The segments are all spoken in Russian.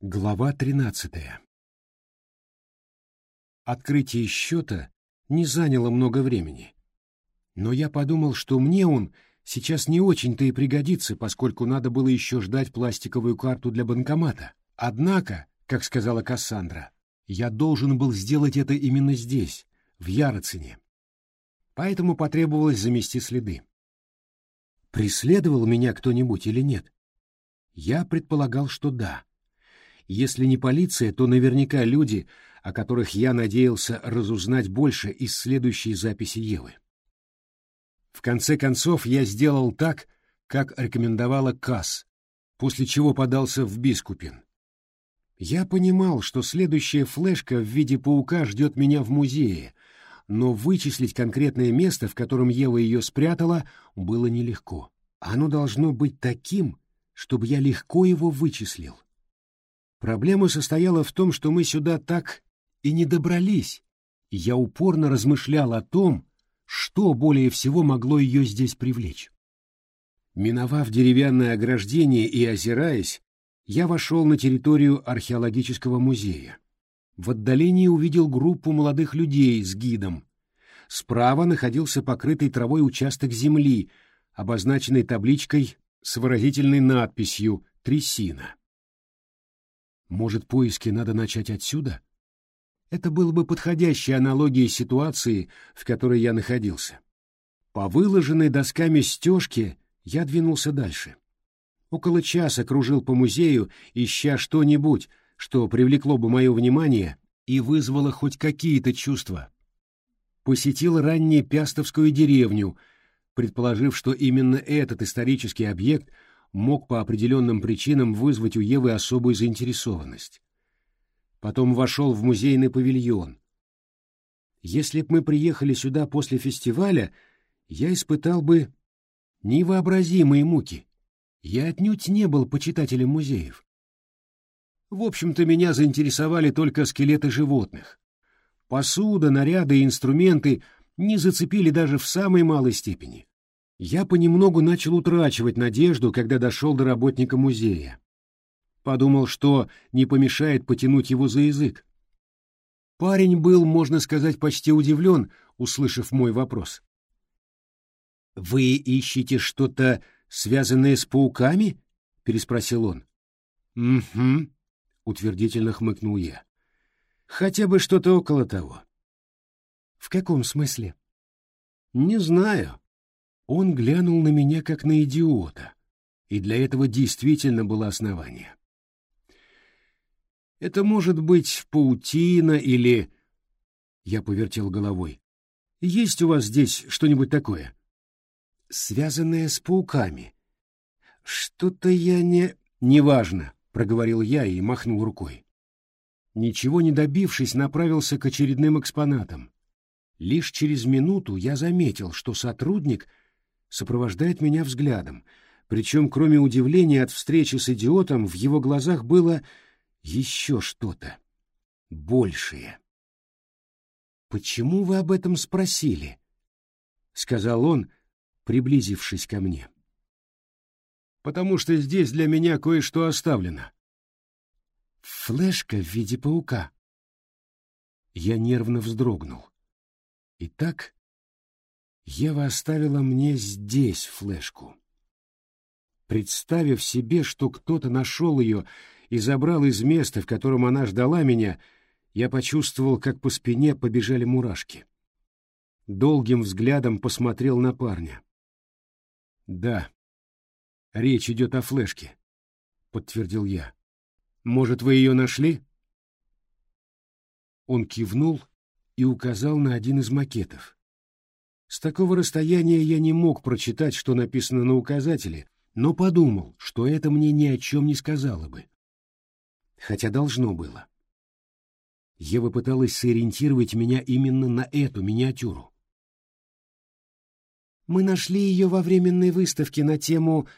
Глава 13. Открытие счета не заняло много времени. Но я подумал, что мне он сейчас не очень-то и пригодится, поскольку надо было еще ждать пластиковую карту для банкомата. Однако, как сказала Кассандра, я должен был сделать это именно здесь, в Яроцине. Поэтому потребовалось замести следы. Преследовал меня кто-нибудь или нет? Я предполагал, что да. Если не полиция, то наверняка люди, о которых я надеялся разузнать больше из следующей записи Евы. В конце концов, я сделал так, как рекомендовала Касс, после чего подался в Бискупин. Я понимал, что следующая флешка в виде паука ждет меня в музее, но вычислить конкретное место, в котором Ева ее спрятала, было нелегко. Оно должно быть таким, чтобы я легко его вычислил. Проблема состояла в том, что мы сюда так и не добрались, я упорно размышлял о том, что более всего могло ее здесь привлечь. Миновав деревянное ограждение и озираясь, я вошел на территорию археологического музея. В отдалении увидел группу молодых людей с гидом. Справа находился покрытый травой участок земли, обозначенный табличкой с выразительной надписью «Трясина». Может, поиски надо начать отсюда? Это было бы подходящей аналогией ситуации, в которой я находился. По выложенной досками стежке я двинулся дальше. Около часа кружил по музею, ища что-нибудь, что привлекло бы мое внимание и вызвало хоть какие-то чувства. Посетил ранее Пястовскую деревню, предположив, что именно этот исторический объект — мог по определенным причинам вызвать у Евы особую заинтересованность. Потом вошел в музейный павильон. Если б мы приехали сюда после фестиваля, я испытал бы невообразимые муки. Я отнюдь не был почитателем музеев. В общем-то, меня заинтересовали только скелеты животных. Посуда, наряды и инструменты не зацепили даже в самой малой степени. Я понемногу начал утрачивать надежду, когда дошел до работника музея. Подумал, что не помешает потянуть его за язык. Парень был, можно сказать, почти удивлен, услышав мой вопрос. «Вы ищете что-то, связанное с пауками?» — переспросил он. «Угу», — утвердительно хмыкнул я. «Хотя бы что-то около того». «В каком смысле?» «Не знаю. Он глянул на меня как на идиота, и для этого действительно было основание. Это может быть паутина или... Я повертел головой. Есть у вас здесь что-нибудь такое? Связанное с пауками. Что-то я не... Неважно, проговорил я и махнул рукой. Ничего не добившись, направился к очередным экспонатам. Лишь через минуту я заметил, что сотрудник — сопровождает меня взглядом, причем кроме удивления от встречи с идиотом в его глазах было еще что-то большее. «Почему вы об этом спросили?» — сказал он, приблизившись ко мне. «Потому что здесь для меня кое-что оставлено». «Флешка в виде паука». Я нервно вздрогнул. Итак, Ева оставила мне здесь флешку. Представив себе, что кто-то нашел ее и забрал из места, в котором она ждала меня, я почувствовал, как по спине побежали мурашки. Долгим взглядом посмотрел на парня. «Да, речь идет о флешке», — подтвердил я. «Может, вы ее нашли?» Он кивнул и указал на один из макетов. С такого расстояния я не мог прочитать, что написано на указателе, но подумал, что это мне ни о чем не сказало бы. Хотя должно было. Ева пыталась сориентировать меня именно на эту миниатюру. «Мы нашли ее во временной выставке на тему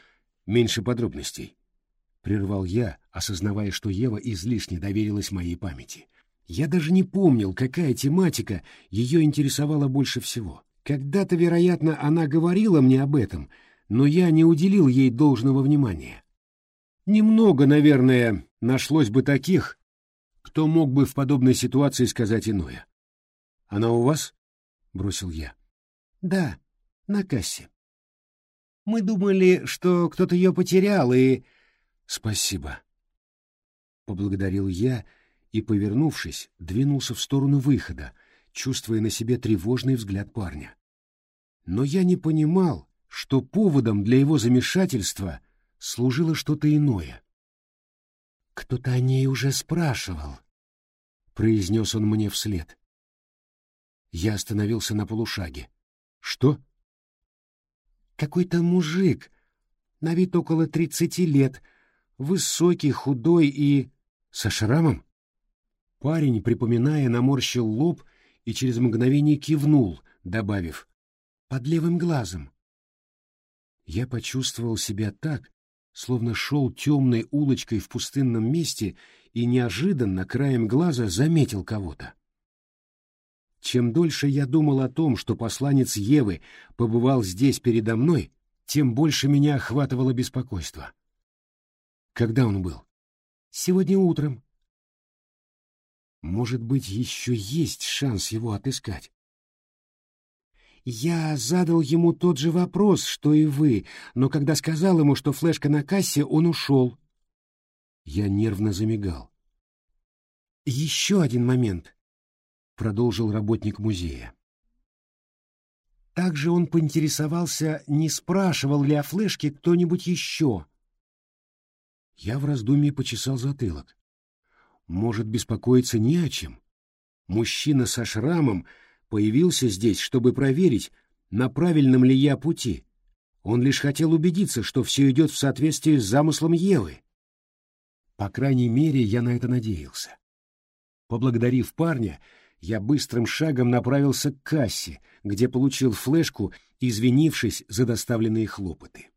«Меньше подробностей», — прервал я, осознавая, что Ева излишне доверилась моей памяти. Я даже не помнил, какая тематика ее интересовала больше всего. Когда-то, вероятно, она говорила мне об этом, но я не уделил ей должного внимания. Немного, наверное, нашлось бы таких, кто мог бы в подобной ситуации сказать иное. «Она у вас?» — бросил я. «Да, на кассе. Мы думали, что кто-то ее потерял, и...» «Спасибо», — поблагодарил я и, повернувшись, двинулся в сторону выхода, чувствуя на себе тревожный взгляд парня. Но я не понимал, что поводом для его замешательства служило что-то иное. «Кто-то о ней уже спрашивал», — произнес он мне вслед. Я остановился на полушаге. «Что?» «Какой-то мужик, на вид около тридцати лет, высокий, худой и... со шрамом?» Парень, припоминая, наморщил лоб и через мгновение кивнул, добавив «под левым глазом». Я почувствовал себя так, словно шел темной улочкой в пустынном месте и неожиданно краем глаза заметил кого-то. Чем дольше я думал о том, что посланец Евы побывал здесь передо мной, тем больше меня охватывало беспокойство. Когда он был? Сегодня утром. Может быть, еще есть шанс его отыскать. Я задал ему тот же вопрос, что и вы, но когда сказал ему, что флешка на кассе, он ушел. Я нервно замигал. Еще один момент, продолжил работник музея. Также он поинтересовался, не спрашивал ли о флешке кто-нибудь еще. Я в раздумье почесал затылок. Может беспокоиться не о чем. Мужчина со шрамом появился здесь, чтобы проверить, на правильном ли я пути. Он лишь хотел убедиться, что все идет в соответствии с замыслом Евы. По крайней мере, я на это надеялся. Поблагодарив парня, я быстрым шагом направился к кассе, где получил флешку, извинившись за доставленные хлопоты.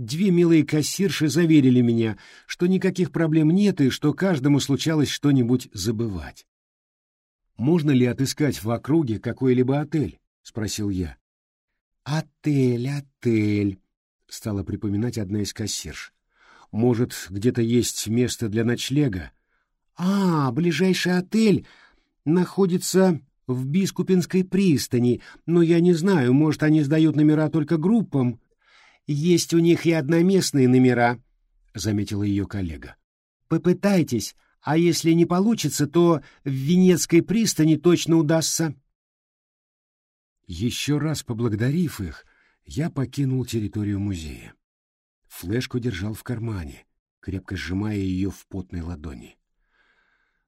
Две милые кассирши заверили меня, что никаких проблем нет и что каждому случалось что-нибудь забывать. «Можно ли отыскать в округе какой-либо отель?» — спросил я. «Отель, отель», — стала припоминать одна из кассирш. «Может, где-то есть место для ночлега?» «А, ближайший отель находится в Бискупинской пристани, но я не знаю, может, они сдают номера только группам, есть у них и одноместные номера, — заметила ее коллега. Попытайтесь, а если не получится, то в Венецкой пристани точно удастся. Еще раз поблагодарив их, я покинул территорию музея. Флешку держал в кармане, крепко сжимая ее в потной ладони.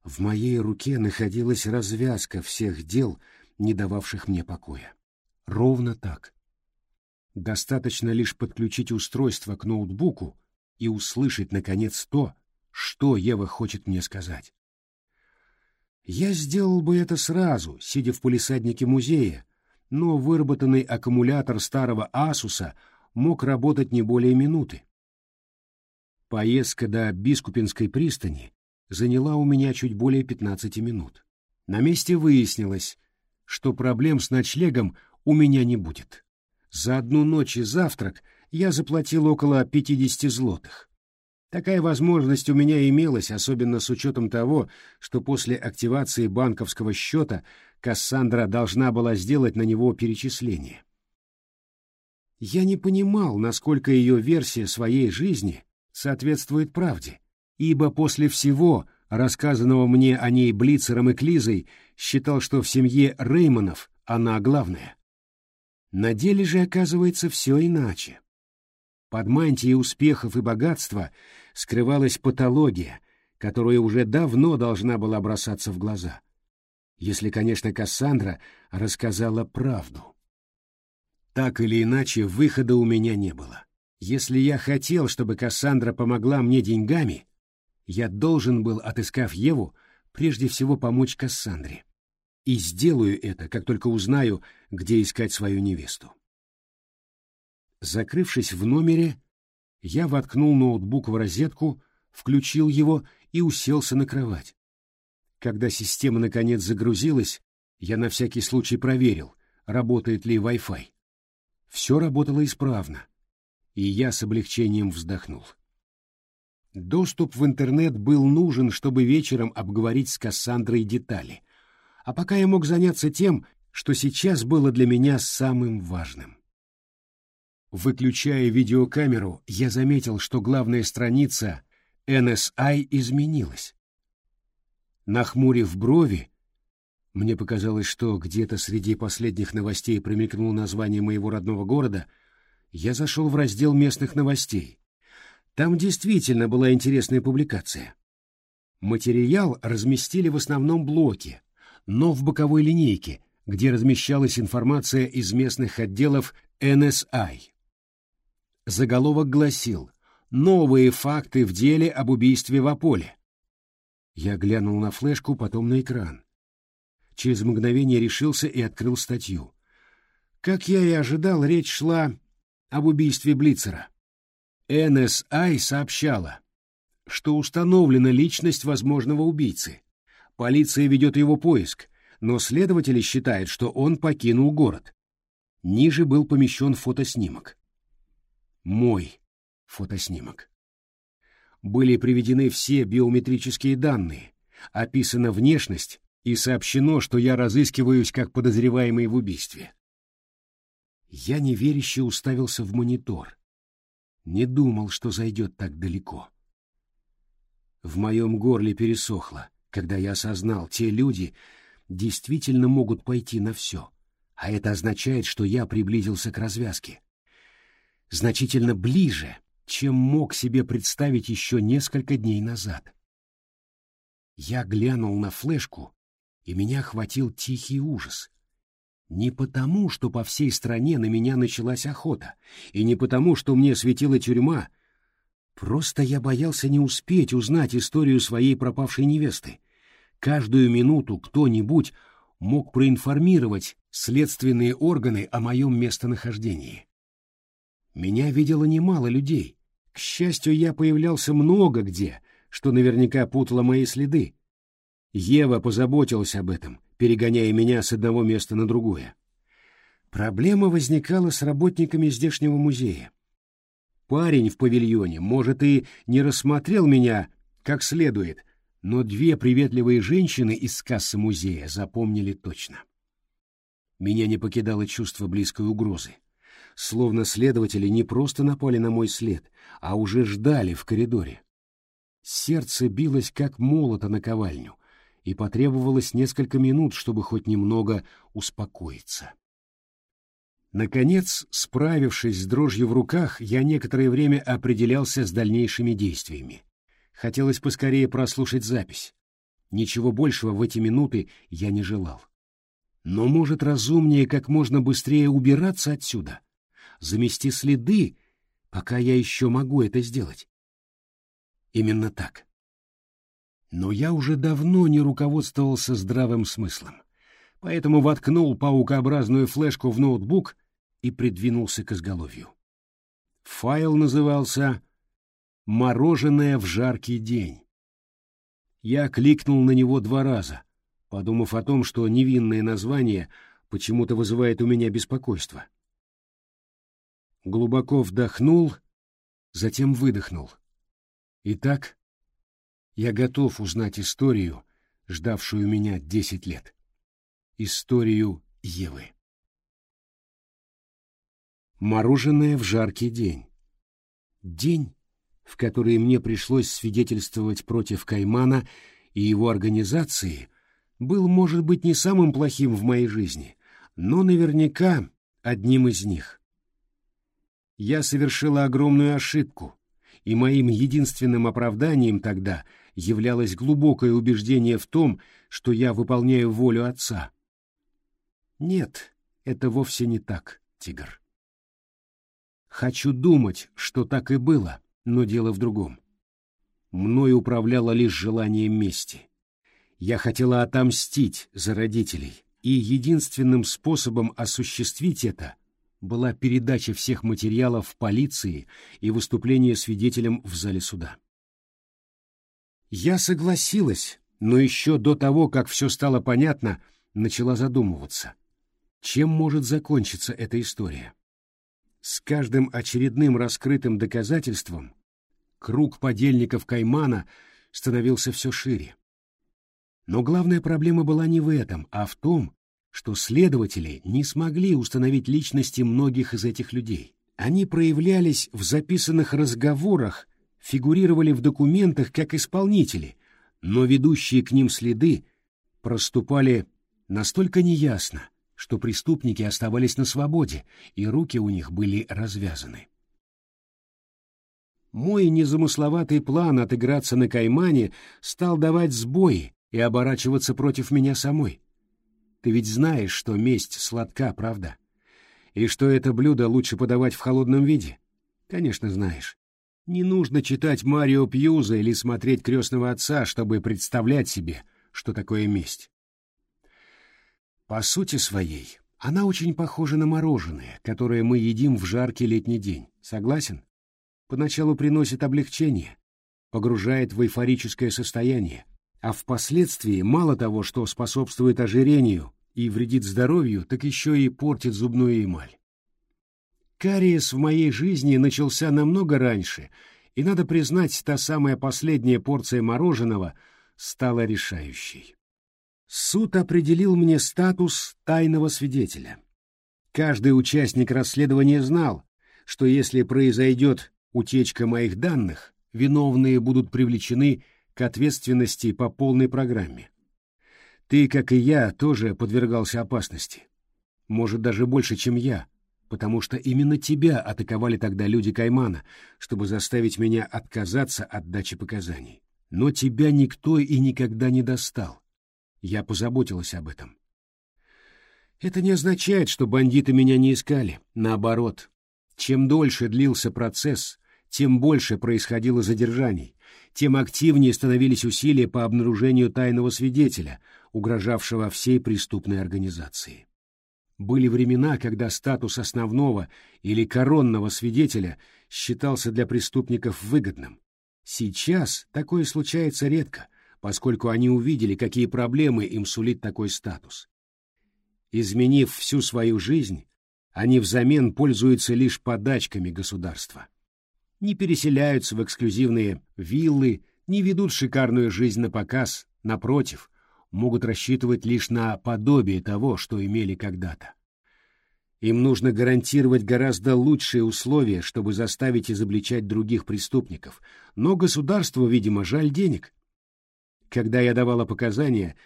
В моей руке находилась развязка всех дел, не дававших мне покоя. Ровно так. Достаточно лишь подключить устройство к ноутбуку и услышать, наконец, то, что Ева хочет мне сказать. Я сделал бы это сразу, сидя в полисаднике музея, но выработанный аккумулятор старого Асуса мог работать не более минуты. Поездка до Бискупинской пристани заняла у меня чуть более 15 минут. На месте выяснилось, что проблем с ночлегом у меня не будет. За одну ночь и завтрак я заплатил около 50 злотых. Такая возможность у меня имелась, особенно с учетом того, что после активации банковского счета Кассандра должна была сделать на него перечисление. Я не понимал, насколько ее версия своей жизни соответствует правде, ибо после всего, рассказанного мне о ней Блицером и Клизой, считал, что в семье Реймонов она главная. На деле же оказывается все иначе. Под мантией успехов и богатства скрывалась патология, которая уже давно должна была бросаться в глаза. Если, конечно, Кассандра рассказала правду. Так или иначе, выхода у меня не было. Если я хотел, чтобы Кассандра помогла мне деньгами, я должен был, отыскав Еву, прежде всего помочь Кассандре и сделаю это, как только узнаю, где искать свою невесту. Закрывшись в номере, я воткнул ноутбук в розетку, включил его и уселся на кровать. Когда система наконец загрузилась, я на всякий случай проверил, работает ли Wi-Fi. Все работало исправно, и я с облегчением вздохнул. Доступ в интернет был нужен, чтобы вечером обговорить с Кассандрой детали. А пока я мог заняться тем, что сейчас было для меня самым важным. Выключая видеокамеру, я заметил, что главная страница NSI изменилась. Нахмурив брови, мне показалось, что где-то среди последних новостей промелькнуло название моего родного города, я зашел в раздел местных новостей. Там действительно была интересная публикация. Материал разместили в основном блоке, но в боковой линейке, где размещалась информация из местных отделов NSI. Заголовок гласил «Новые факты в деле об убийстве в Аполе». Я глянул на флешку, потом на экран. Через мгновение решился и открыл статью. Как я и ожидал, речь шла об убийстве Блицера. НСА сообщала, что установлена личность возможного убийцы. Полиция ведет его поиск, но следователи считают, что он покинул город. Ниже был помещен фотоснимок. Мой фотоснимок. Были приведены все биометрические данные, описана внешность и сообщено, что я разыскиваюсь как подозреваемый в убийстве. Я неверяще уставился в монитор. Не думал, что зайдет так далеко. В моем горле пересохло, когда я осознал, те люди действительно могут пойти на все, а это означает, что я приблизился к развязке. Значительно ближе, чем мог себе представить еще несколько дней назад. Я глянул на флешку, и меня охватил тихий ужас. Не потому, что по всей стране на меня началась охота, и не потому, что мне светила тюрьма. Просто я боялся не успеть узнать историю своей пропавшей невесты. Каждую минуту кто-нибудь мог проинформировать следственные органы о моем местонахождении. Меня видело немало людей. К счастью, я появлялся много где, что наверняка путало мои следы. Ева позаботилась об этом, перегоняя меня с одного места на другое. Проблема возникала с работниками здешнего музея. Парень в павильоне, может, и не рассмотрел меня как следует, но две приветливые женщины из кассы музея запомнили точно. Меня не покидало чувство близкой угрозы. Словно следователи не просто напали на мой след, а уже ждали в коридоре. Сердце билось, как молото на ковальню, и потребовалось несколько минут, чтобы хоть немного успокоиться. Наконец, справившись с дрожью в руках, я некоторое время определялся с дальнейшими действиями. Хотелось поскорее прослушать запись. Ничего большего в эти минуты я не желал. Но, может, разумнее как можно быстрее убираться отсюда, замести следы, пока я еще могу это сделать. Именно так. Но я уже давно не руководствовался здравым смыслом, поэтому воткнул паукообразную флешку в ноутбук и придвинулся к изголовью. Файл назывался «Мороженое в жаркий день». Я кликнул на него два раза, подумав о том, что невинное название почему-то вызывает у меня беспокойство. Глубоко вдохнул, затем выдохнул. Итак, я готов узнать историю, ждавшую меня десять лет. Историю Евы. Мороженое в жаркий день. День, в который мне пришлось свидетельствовать против Каймана и его организации, был, может быть, не самым плохим в моей жизни, но наверняка одним из них. Я совершила огромную ошибку, и моим единственным оправданием тогда — являлось глубокое убеждение в том, что я выполняю волю отца. Нет, это вовсе не так, тигр. Хочу думать, что так и было, но дело в другом. Мною управляло лишь желание мести. Я хотела отомстить за родителей, и единственным способом осуществить это была передача всех материалов полиции и выступление свидетелем в зале суда. Я согласилась, но еще до того, как все стало понятно, начала задумываться. Чем может закончиться эта история? С каждым очередным раскрытым доказательством Круг подельников Каймана становился все шире. Но главная проблема была не в этом, а в том, что следователи не смогли установить личности многих из этих людей. Они проявлялись в записанных разговорах, фигурировали в документах как исполнители, но ведущие к ним следы проступали настолько неясно, что преступники оставались на свободе, и руки у них были развязаны. Мой незамысловатый план отыграться на Каймане стал давать сбои и оборачиваться против меня самой. Ты ведь знаешь, что месть сладка, правда? И что это блюдо лучше подавать в холодном виде? Конечно, знаешь. Не нужно читать Марио Пьюза или смотреть «Крестного отца», чтобы представлять себе, что такое месть. По сути своей, она очень похожа на мороженое, которое мы едим в жаркий летний день. Согласен? Поначалу приносит облегчение, погружает в эйфорическое состояние, а впоследствии мало того, что способствует ожирению и вредит здоровью, так еще и портит зубную эмаль. Кариес в моей жизни начался намного раньше, и, надо признать, та самая последняя порция мороженого стала решающей. Суд определил мне статус тайного свидетеля. Каждый участник расследования знал, что если произойдет утечка моих данных, виновные будут привлечены к ответственности по полной программе. Ты, как и я, тоже подвергался опасности. Может, даже больше, чем я, потому что именно тебя атаковали тогда люди Каймана, чтобы заставить меня отказаться от дачи показаний. Но тебя никто и никогда не достал. Я позаботилась об этом. Это не означает, что бандиты меня не искали. Наоборот, чем дольше длился процесс, тем больше происходило задержаний, тем активнее становились усилия по обнаружению тайного свидетеля, угрожавшего всей преступной организации. Были времена, когда статус основного или коронного свидетеля считался для преступников выгодным. Сейчас такое случается редко, поскольку они увидели, какие проблемы им сулит такой статус. Изменив всю свою жизнь, они взамен пользуются лишь подачками государства не переселяются в эксклюзивные виллы, не ведут шикарную жизнь на показ, напротив, могут рассчитывать лишь на подобие того, что имели когда-то. Им нужно гарантировать гораздо лучшие условия, чтобы заставить изобличать других преступников, но государству, видимо, жаль денег. Когда я давала показания,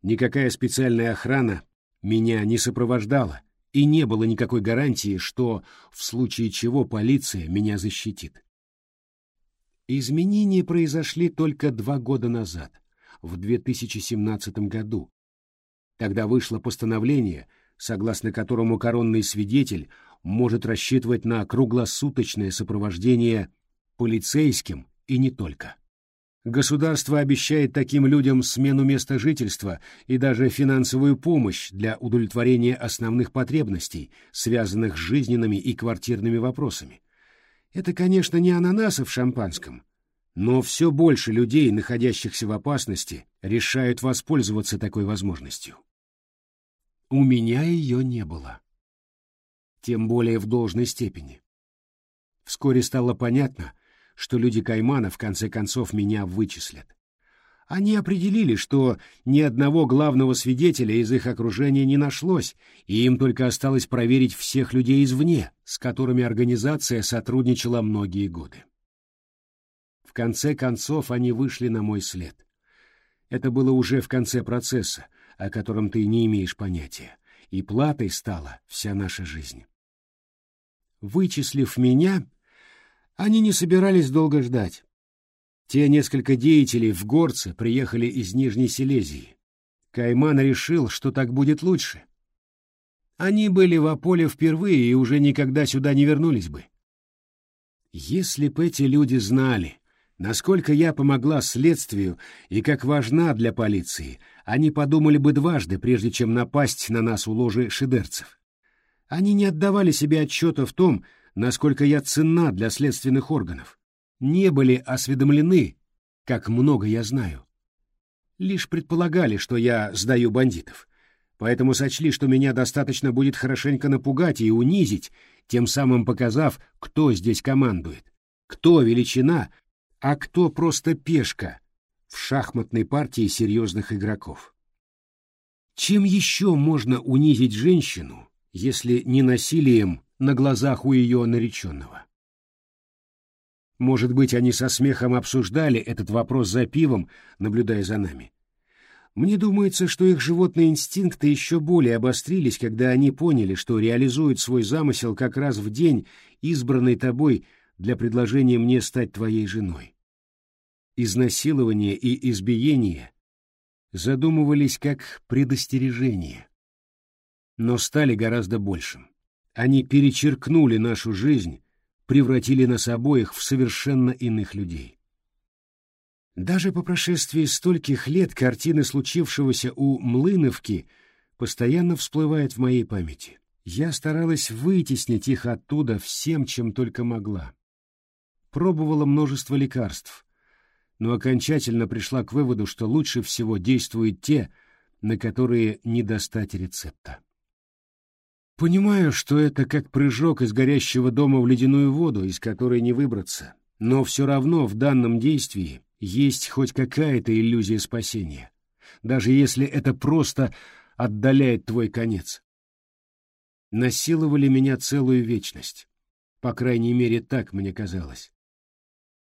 никакая специальная охрана меня не сопровождала, и не было никакой гарантии, что в случае чего полиция меня защитит. Изменения произошли только два года назад, в 2017 году. Тогда вышло постановление, согласно которому коронный свидетель может рассчитывать на круглосуточное сопровождение полицейским и не только. Государство обещает таким людям смену места жительства и даже финансовую помощь для удовлетворения основных потребностей, связанных с жизненными и квартирными вопросами. Это, конечно, не ананасы в шампанском, но все больше людей, находящихся в опасности, решают воспользоваться такой возможностью. У меня ее не было. Тем более в должной степени. Вскоре стало понятно, что люди Каймана в конце концов меня вычислят. Они определили, что ни одного главного свидетеля из их окружения не нашлось, и им только осталось проверить всех людей извне, с которыми организация сотрудничала многие годы. В конце концов они вышли на мой след. Это было уже в конце процесса, о котором ты не имеешь понятия, и платой стала вся наша жизнь. Вычислив меня, они не собирались долго ждать. Те несколько деятелей в горце приехали из Нижней Силезии. Кайман решил, что так будет лучше. Они были в Аполе впервые и уже никогда сюда не вернулись бы. Если б эти люди знали, насколько я помогла следствию и как важна для полиции, они подумали бы дважды, прежде чем напасть на нас у ложи шидерцев. Они не отдавали себе отчета в том, насколько я ценна для следственных органов не были осведомлены, как много я знаю. Лишь предполагали, что я сдаю бандитов, поэтому сочли, что меня достаточно будет хорошенько напугать и унизить, тем самым показав, кто здесь командует, кто величина, а кто просто пешка в шахматной партии серьезных игроков. Чем еще можно унизить женщину, если не насилием на глазах у ее нареченного? Может быть, они со смехом обсуждали этот вопрос за пивом, наблюдая за нами. Мне думается, что их животные инстинкты еще более обострились, когда они поняли, что реализуют свой замысел как раз в день, избранный тобой для предложения мне стать твоей женой. Изнасилование и избиение задумывались как предостережение, но стали гораздо большим. Они перечеркнули нашу жизнь, превратили нас обоих в совершенно иных людей. Даже по прошествии стольких лет картины случившегося у Млыновки постоянно всплывают в моей памяти. Я старалась вытеснить их оттуда всем, чем только могла. Пробовала множество лекарств, но окончательно пришла к выводу, что лучше всего действуют те, на которые не достать рецепта. Понимаю, что это как прыжок из горящего дома в ледяную воду, из которой не выбраться, но все равно в данном действии есть хоть какая-то иллюзия спасения, даже если это просто отдаляет твой конец. Насиловали меня целую вечность, по крайней мере, так мне казалось.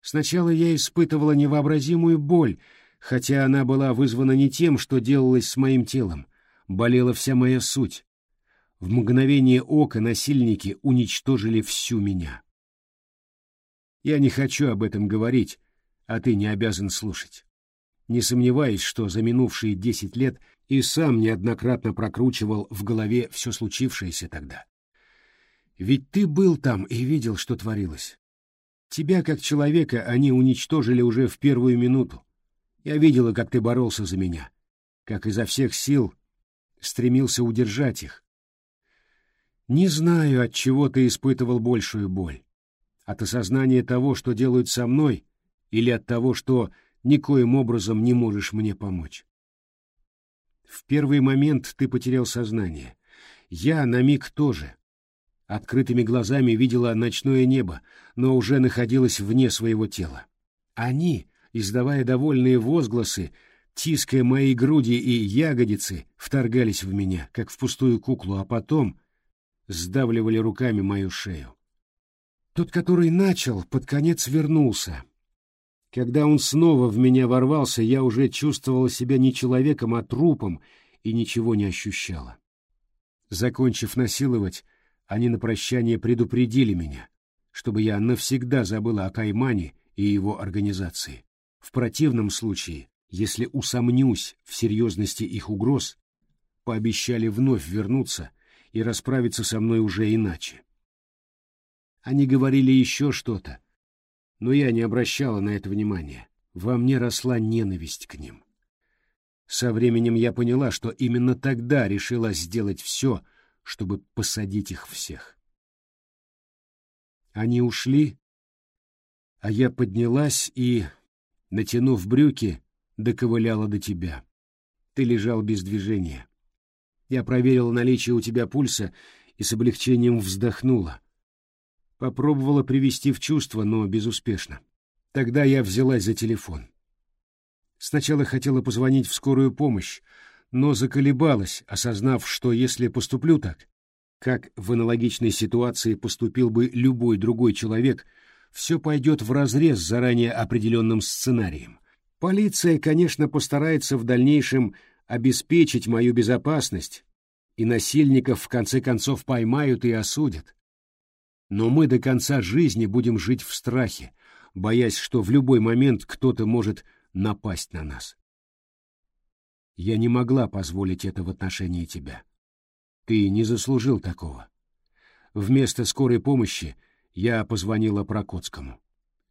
Сначала я испытывала невообразимую боль, хотя она была вызвана не тем, что делалось с моим телом, болела вся моя суть в мгновение ока насильники уничтожили всю меня. Я не хочу об этом говорить, а ты не обязан слушать. Не сомневаюсь, что за минувшие десять лет и сам неоднократно прокручивал в голове все случившееся тогда. Ведь ты был там и видел, что творилось. Тебя, как человека, они уничтожили уже в первую минуту. Я видела, как ты боролся за меня, как изо всех сил стремился удержать их, не знаю, от чего ты испытывал большую боль. От осознания того, что делают со мной, или от того, что никоим образом не можешь мне помочь. В первый момент ты потерял сознание. Я на миг тоже. Открытыми глазами видела ночное небо, но уже находилась вне своего тела. Они, издавая довольные возгласы, тиская мои груди и ягодицы, вторгались в меня, как в пустую куклу, а потом сдавливали руками мою шею. Тот, который начал, под конец вернулся. Когда он снова в меня ворвался, я уже чувствовала себя не человеком, а трупом и ничего не ощущала. Закончив насиловать, они на прощание предупредили меня, чтобы я навсегда забыла о Каймане и его организации. В противном случае, если усомнюсь в серьезности их угроз, пообещали вновь вернуться — и расправиться со мной уже иначе. Они говорили еще что-то, но я не обращала на это внимания. Во мне росла ненависть к ним. Со временем я поняла, что именно тогда решила сделать все, чтобы посадить их всех. Они ушли, а я поднялась и, натянув брюки, доковыляла до тебя. Ты лежал без движения. Я проверила наличие у тебя пульса и с облегчением вздохнула. Попробовала привести в чувство, но безуспешно. Тогда я взялась за телефон. Сначала хотела позвонить в скорую помощь, но заколебалась, осознав, что если поступлю так, как в аналогичной ситуации поступил бы любой другой человек, все пойдет вразрез с заранее определенным сценарием. Полиция, конечно, постарается в дальнейшем обеспечить мою безопасность, и насильников в конце концов поймают и осудят. Но мы до конца жизни будем жить в страхе, боясь, что в любой момент кто-то может напасть на нас. Я не могла позволить это в отношении тебя. Ты не заслужил такого. Вместо скорой помощи я позвонила Прокоцкому.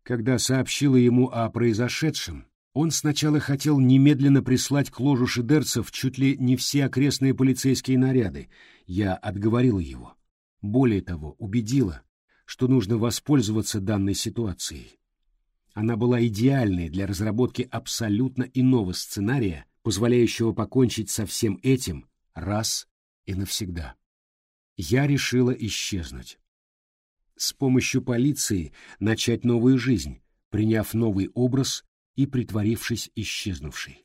Когда сообщила ему о произошедшем, он сначала хотел немедленно прислать к ложу шидерцев чуть ли не все окрестные полицейские наряды. Я отговорила его. Более того, убедила, что нужно воспользоваться данной ситуацией. Она была идеальной для разработки абсолютно иного сценария, позволяющего покончить со всем этим раз и навсегда. Я решила исчезнуть. С помощью полиции начать новую жизнь, приняв новый образ и притворившись исчезнувшей.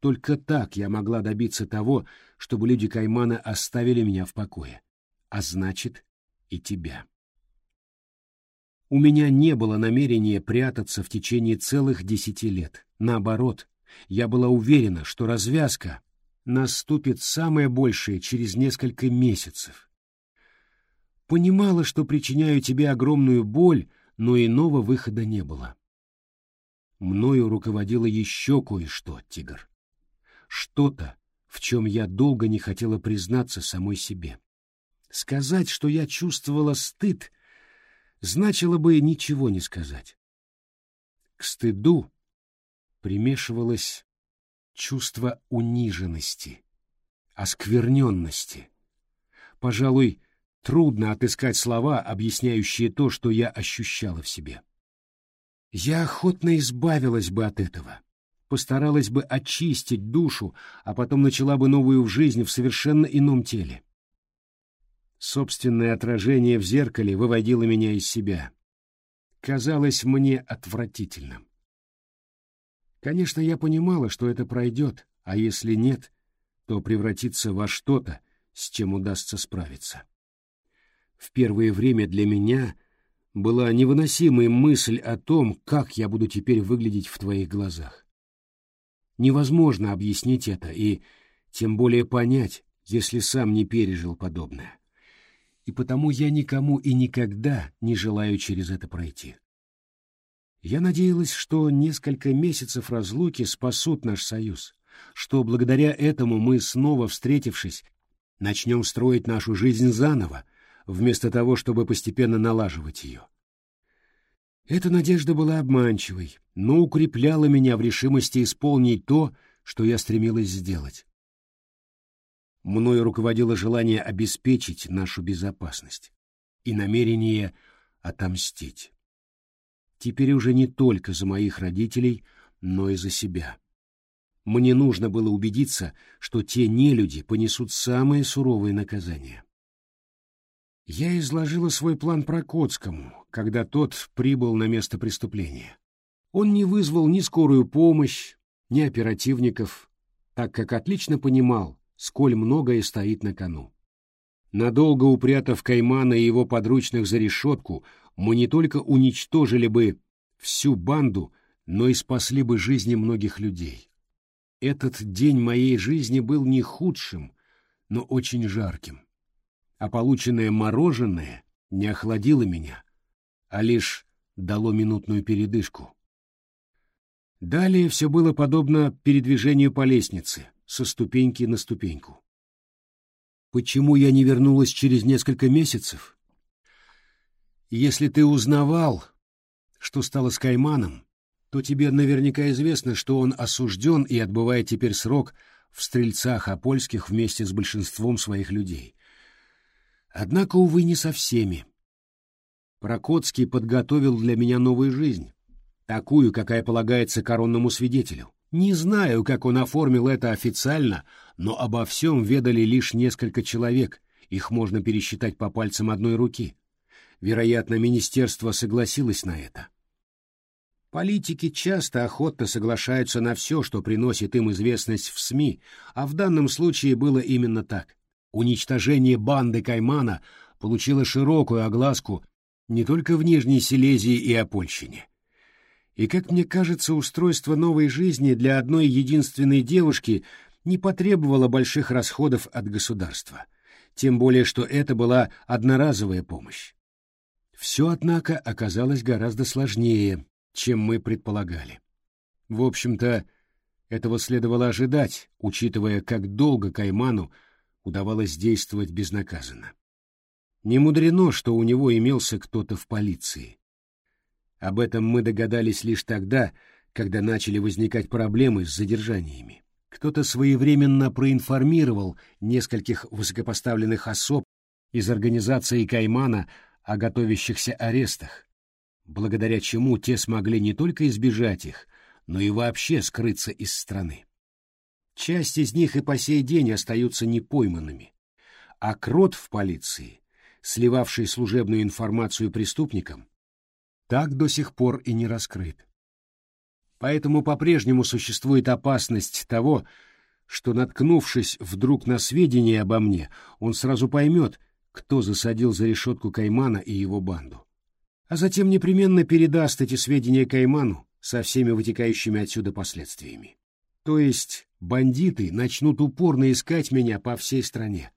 Только так я могла добиться того, чтобы люди Каймана оставили меня в покое, а значит, и тебя. У меня не было намерения прятаться в течение целых десяти лет. Наоборот, я была уверена, что развязка наступит самое большее через несколько месяцев. Понимала, что причиняю тебе огромную боль, но иного выхода не было. Мною руководило еще кое-что, тигр. Что-то, в чем я долго не хотела признаться самой себе. Сказать, что я чувствовала стыд, значило бы ничего не сказать. К стыду примешивалось чувство униженности, оскверненности. Пожалуй, трудно отыскать слова, объясняющие то, что я ощущала в себе. Я охотно избавилась бы от этого, постаралась бы очистить душу, а потом начала бы новую жизнь в совершенно ином теле. Собственное отражение в зеркале выводило меня из себя. Казалось мне отвратительным. Конечно, я понимала, что это пройдет, а если нет, то превратится во что-то, с чем удастся справиться. В первое время для меня — была невыносимая мысль о том, как я буду теперь выглядеть в твоих глазах. Невозможно объяснить это и тем более понять, если сам не пережил подобное. И потому я никому и никогда не желаю через это пройти. Я надеялась, что несколько месяцев разлуки спасут наш союз, что благодаря этому мы, снова встретившись, начнем строить нашу жизнь заново, вместо того, чтобы постепенно налаживать ее. Эта надежда была обманчивой, но укрепляла меня в решимости исполнить то, что я стремилась сделать. Мною руководило желание обеспечить нашу безопасность и намерение отомстить. Теперь уже не только за моих родителей, но и за себя. Мне нужно было убедиться, что те нелюди понесут самое суровое наказание. Я изложила свой план Прокотскому, когда тот прибыл на место преступления. Он не вызвал ни скорую помощь, ни оперативников, так как отлично понимал, сколь многое стоит на кону. Надолго упрятав Каймана и его подручных за решетку, мы не только уничтожили бы всю банду, но и спасли бы жизни многих людей. Этот день моей жизни был не худшим, но очень жарким а полученное мороженое не охладило меня, а лишь дало минутную передышку. Далее все было подобно передвижению по лестнице, со ступеньки на ступеньку. Почему я не вернулась через несколько месяцев? Если ты узнавал, что стало с Кайманом, то тебе наверняка известно, что он осужден и отбывает теперь срок в стрельцах Апольских вместе с большинством своих людей. Однако, увы, не со всеми. Прокоцкий подготовил для меня новую жизнь, такую, какая полагается коронному свидетелю. Не знаю, как он оформил это официально, но обо всем ведали лишь несколько человек, их можно пересчитать по пальцам одной руки. Вероятно, министерство согласилось на это. Политики часто охотно соглашаются на все, что приносит им известность в СМИ, а в данном случае было именно так. Уничтожение банды Каймана получило широкую огласку не только в Нижней Силезии и Опольщине. И, как мне кажется, устройство новой жизни для одной единственной девушки не потребовало больших расходов от государства, тем более что это была одноразовая помощь. Все, однако, оказалось гораздо сложнее, чем мы предполагали. В общем-то, этого следовало ожидать, учитывая, как долго Кайману удавалось действовать безнаказанно. Не мудрено, что у него имелся кто-то в полиции. Об этом мы догадались лишь тогда, когда начали возникать проблемы с задержаниями. Кто-то своевременно проинформировал нескольких высокопоставленных особ из организации Каймана о готовящихся арестах, благодаря чему те смогли не только избежать их, но и вообще скрыться из страны. Часть из них и по сей день остаются непойманными. А крот в полиции, сливавший служебную информацию преступникам, так до сих пор и не раскрыт. Поэтому по-прежнему существует опасность того, что, наткнувшись вдруг на сведения обо мне, он сразу поймет, кто засадил за решетку Каймана и его банду. А затем непременно передаст эти сведения Кайману со всеми вытекающими отсюда последствиями. То есть бандиты начнут упорно искать меня по всей стране.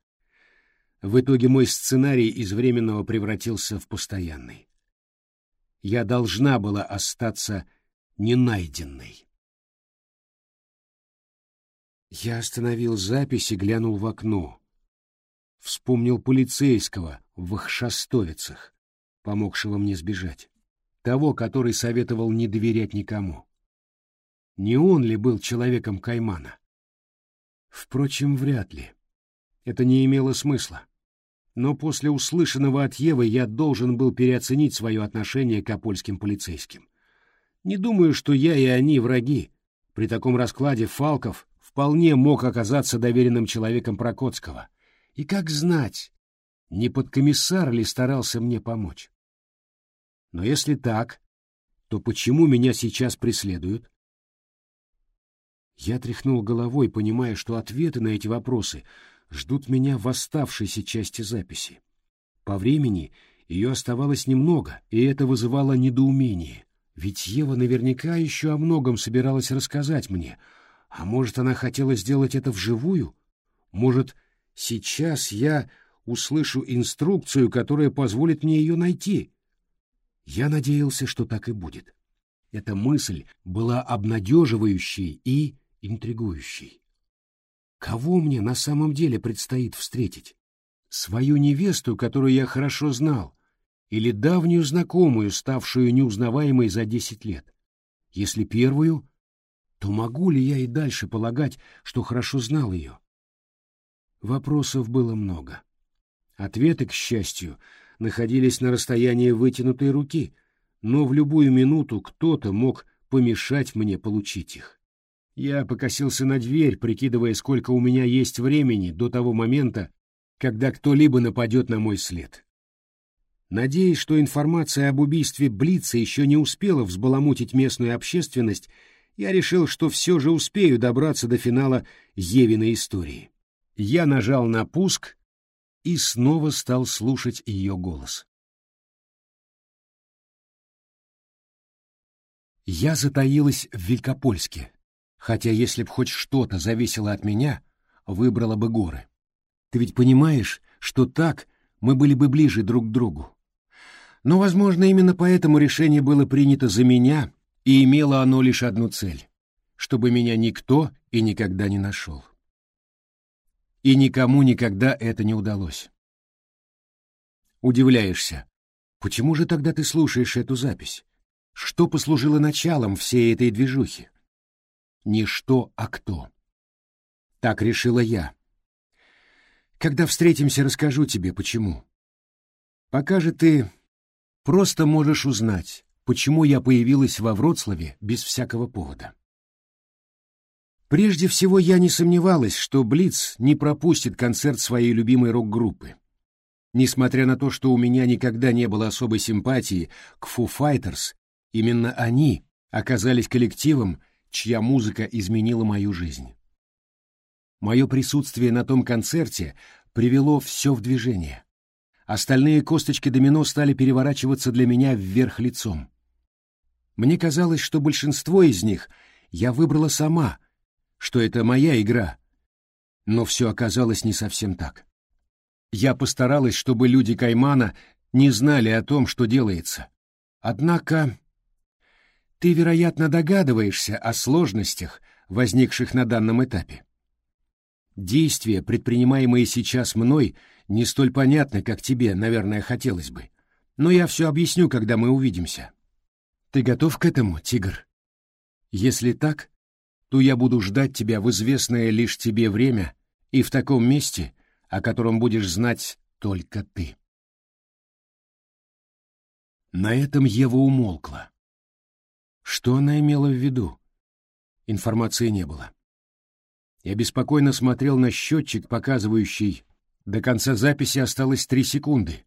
В итоге мой сценарий из временного превратился в постоянный. Я должна была остаться ненайденной. Я остановил запись и глянул в окно. Вспомнил полицейского в их шастовицах, помогшего мне сбежать. Того, который советовал не доверять никому. Не он ли был человеком Каймана? Впрочем, вряд ли. Это не имело смысла. Но после услышанного от Евы я должен был переоценить свое отношение к апольским полицейским. Не думаю, что я и они враги. При таком раскладе Фалков вполне мог оказаться доверенным человеком Прокоцкого. И как знать, не подкомиссар ли старался мне помочь? Но если так, то почему меня сейчас преследуют? Я тряхнул головой, понимая, что ответы на эти вопросы ждут меня в оставшейся части записи. По времени ее оставалось немного, и это вызывало недоумение. Ведь Ева наверняка еще о многом собиралась рассказать мне — а может, она хотела сделать это вживую? Может, сейчас я услышу инструкцию, которая позволит мне ее найти? Я надеялся, что так и будет. Эта мысль была обнадеживающей и интригующей. Кого мне на самом деле предстоит встретить? Свою невесту, которую я хорошо знал, или давнюю знакомую, ставшую неузнаваемой за десять лет? Если первую, то могу ли я и дальше полагать, что хорошо знал ее? Вопросов было много. Ответы, к счастью, находились на расстоянии вытянутой руки, но в любую минуту кто-то мог помешать мне получить их. Я покосился на дверь, прикидывая, сколько у меня есть времени до того момента, когда кто-либо нападет на мой след. Надеясь, что информация об убийстве Блица еще не успела взбаламутить местную общественность, я решил, что все же успею добраться до финала Евиной истории. Я нажал на пуск и снова стал слушать ее голос. Я затаилась в Великопольске, хотя если б хоть что-то зависело от меня, выбрала бы горы. Ты ведь понимаешь, что так мы были бы ближе друг к другу. Но, возможно, именно поэтому решение было принято за меня и имело оно лишь одну цель — чтобы меня никто и никогда не нашел. И никому никогда это не удалось. Удивляешься, почему же тогда ты слушаешь эту запись? Что послужило началом всей этой движухи? Не что, а кто. Так решила я. Когда встретимся, расскажу тебе, почему. Пока же ты просто можешь узнать, почему я появилась во Вроцлаве без всякого повода. Прежде всего, я не сомневалась, что Блиц не пропустит концерт своей любимой рок-группы. Несмотря на то, что у меня никогда не было особой симпатии к Foo Fighters, именно они оказались коллективом, чья музыка изменила мою жизнь. Мое присутствие на том концерте привело все в движение. Остальные косточки домино стали переворачиваться для меня вверх лицом. Мне казалось, что большинство из них я выбрала сама, что это моя игра. Но все оказалось не совсем так. Я постаралась, чтобы люди Каймана не знали о том, что делается. Однако ты, вероятно, догадываешься о сложностях, возникших на данном этапе. Действия, предпринимаемые сейчас мной, не столь понятны, как тебе, наверное, хотелось бы. Но я все объясню, когда мы увидимся. Ты готов к этому, тигр? Если так, то я буду ждать тебя в известное лишь тебе время и в таком месте, о котором будешь знать только ты. На этом Ева умолкла. Что она имела в виду? Информации не было. Я беспокойно смотрел на счетчик, показывающий, до конца записи осталось три секунды.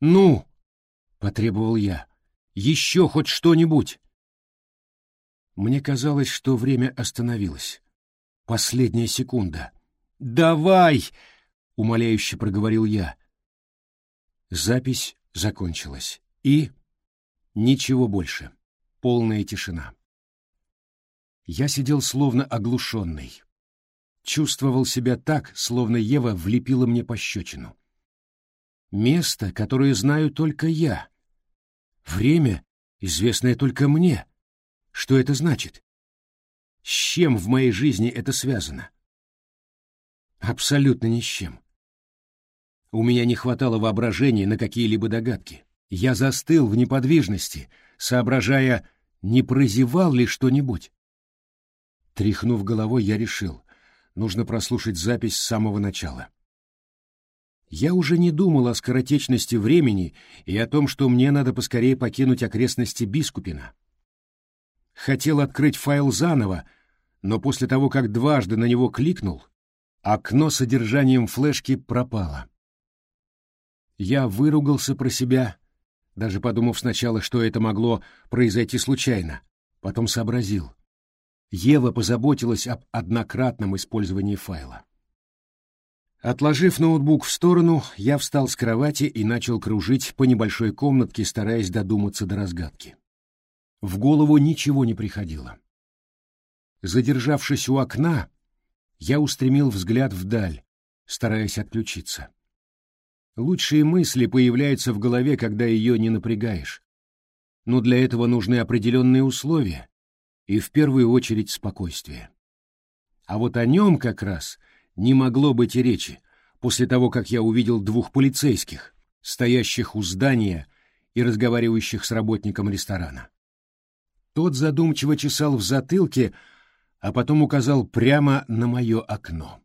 «Ну!» — потребовал я Еще хоть что-нибудь!» Мне казалось, что время остановилось. Последняя секунда. «Давай!» — умоляюще проговорил я. Запись закончилась. И... Ничего больше. Полная тишина. Я сидел словно оглушенный. Чувствовал себя так, словно Ева влепила мне пощечину. Место, которое знаю только я. Время, известное только мне. Что это значит? С чем в моей жизни это связано? Абсолютно ни с чем. У меня не хватало воображения на какие-либо догадки. Я застыл в неподвижности, соображая, не прозевал ли что-нибудь. Тряхнув головой, я решил, нужно прослушать запись с самого начала. Я уже не думал о скоротечности времени и о том, что мне надо поскорее покинуть окрестности Бискупина. Хотел открыть файл заново, но после того, как дважды на него кликнул, окно с содержанием флешки пропало. Я выругался про себя, даже подумав сначала, что это могло произойти случайно, потом сообразил. Ева позаботилась об однократном использовании файла. Отложив ноутбук в сторону, я встал с кровати и начал кружить по небольшой комнатке, стараясь додуматься до разгадки. В голову ничего не приходило. Задержавшись у окна, я устремил взгляд вдаль, стараясь отключиться. Лучшие мысли появляются в голове, когда ее не напрягаешь. Но для этого нужны определенные условия, и в первую очередь спокойствие. А вот о нем как раз не могло быть и речи, после того, как я увидел двух полицейских, стоящих у здания и разговаривающих с работником ресторана. Тот задумчиво чесал в затылке, а потом указал прямо на мое окно.